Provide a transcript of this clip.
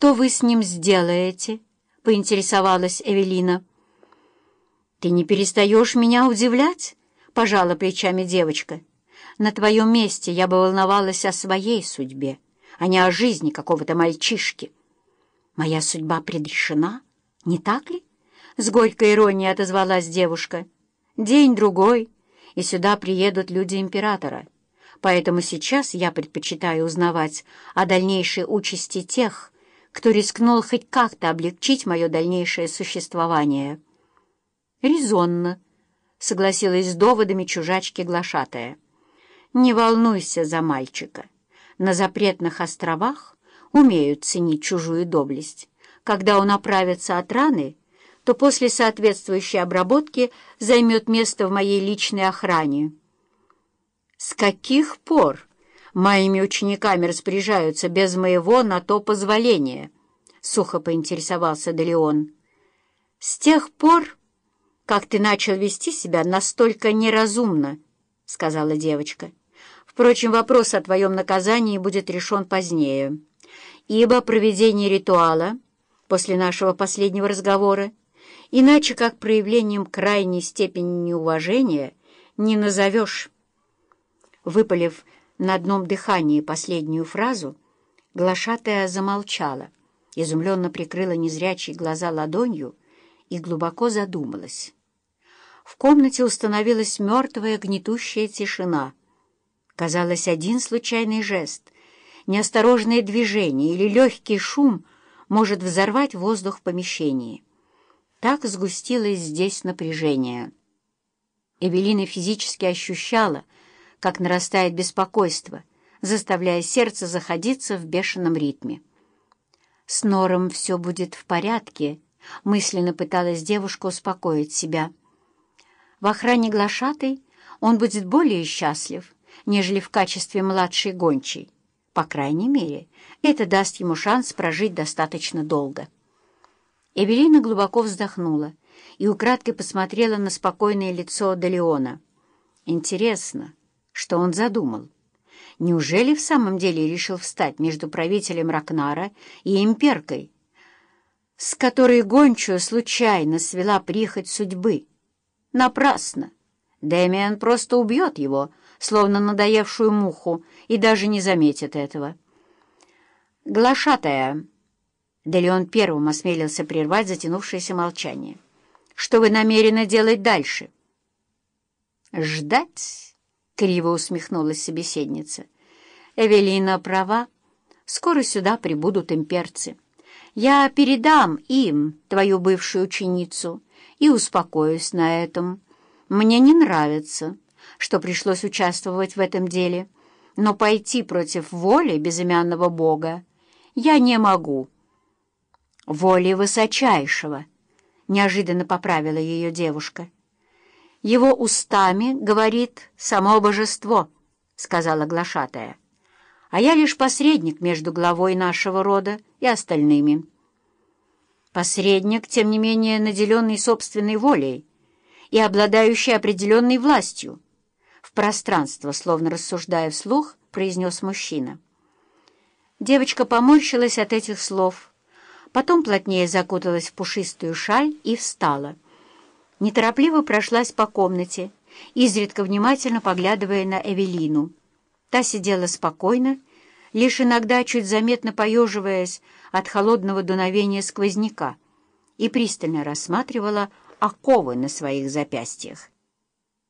«Что вы с ним сделаете?» — поинтересовалась Эвелина. «Ты не перестаешь меня удивлять?» — пожала плечами девочка. «На твоем месте я бы волновалась о своей судьбе, а не о жизни какого-то мальчишки. Моя судьба предрешена, не так ли?» — с горькой иронией отозвалась девушка. «День-другой, и сюда приедут люди императора. Поэтому сейчас я предпочитаю узнавать о дальнейшей участи тех, кто рискнул хоть как-то облегчить мое дальнейшее существование». «Резонно», — согласилась с доводами чужачки глашатая. «Не волнуйся за мальчика. На запретных островах умеют ценить чужую доблесть. Когда он оправится от раны, то после соответствующей обработки займет место в моей личной охране». «С каких пор моими учениками распоряжаются без моего на то позволения?» — сухо поинтересовался Делеон. «С тех пор...» как ты начал вести себя настолько неразумно», — сказала девочка. «Впрочем, вопрос о твоем наказании будет решен позднее, ибо проведение ритуала после нашего последнего разговора иначе как проявлением крайней степени неуважения не назовешь». Выпалив на одном дыхании последнюю фразу, глашатая замолчала, изумленно прикрыла незрячие глаза ладонью и глубоко задумалась. В комнате установилась мертвая гнетущая тишина. Казалось, один случайный жест, неосторожное движение или легкий шум может взорвать воздух в помещении. Так сгустилось здесь напряжение. Эвелина физически ощущала, как нарастает беспокойство, заставляя сердце заходиться в бешеном ритме. «С Нором все будет в порядке», — мысленно пыталась девушка успокоить себя — в охране глашатой он будет более счастлив, нежели в качестве младшей гончей. По крайней мере, это даст ему шанс прожить достаточно долго. Эвелина глубоко вздохнула и украдкой посмотрела на спокойное лицо Далеона. Интересно, что он задумал? Неужели в самом деле решил встать между правителем Ракнара и имперкой, с которой гончую случайно свела прихоть судьбы? Напрасно. Дэмиан просто убьет его, словно надоевшую муху, и даже не заметит этого. «Глашатая!» Делеон первым осмелился прервать затянувшееся молчание. «Что вы намерены делать дальше?» «Ждать?» — криво усмехнулась собеседница. «Эвелина права. Скоро сюда прибудут имперцы. Я передам им твою бывшую ученицу» и успокоюсь на этом. Мне не нравится, что пришлось участвовать в этом деле, но пойти против воли безымянного Бога я не могу. «Воли высочайшего», — неожиданно поправила ее девушка. «Его устами говорит само божество», — сказала глашатая, «а я лишь посредник между главой нашего рода и остальными». Посредник, тем не менее, наделенный собственной волей и обладающий определенной властью. В пространство, словно рассуждая вслух, произнес мужчина. Девочка поморщилась от этих слов, потом плотнее закуталась в пушистую шаль и встала. Неторопливо прошлась по комнате, изредка внимательно поглядывая на Эвелину. Та сидела спокойно, лишь иногда чуть заметно поеживаясь от холодного дуновения сквозняка, и пристально рассматривала оковы на своих запястьях.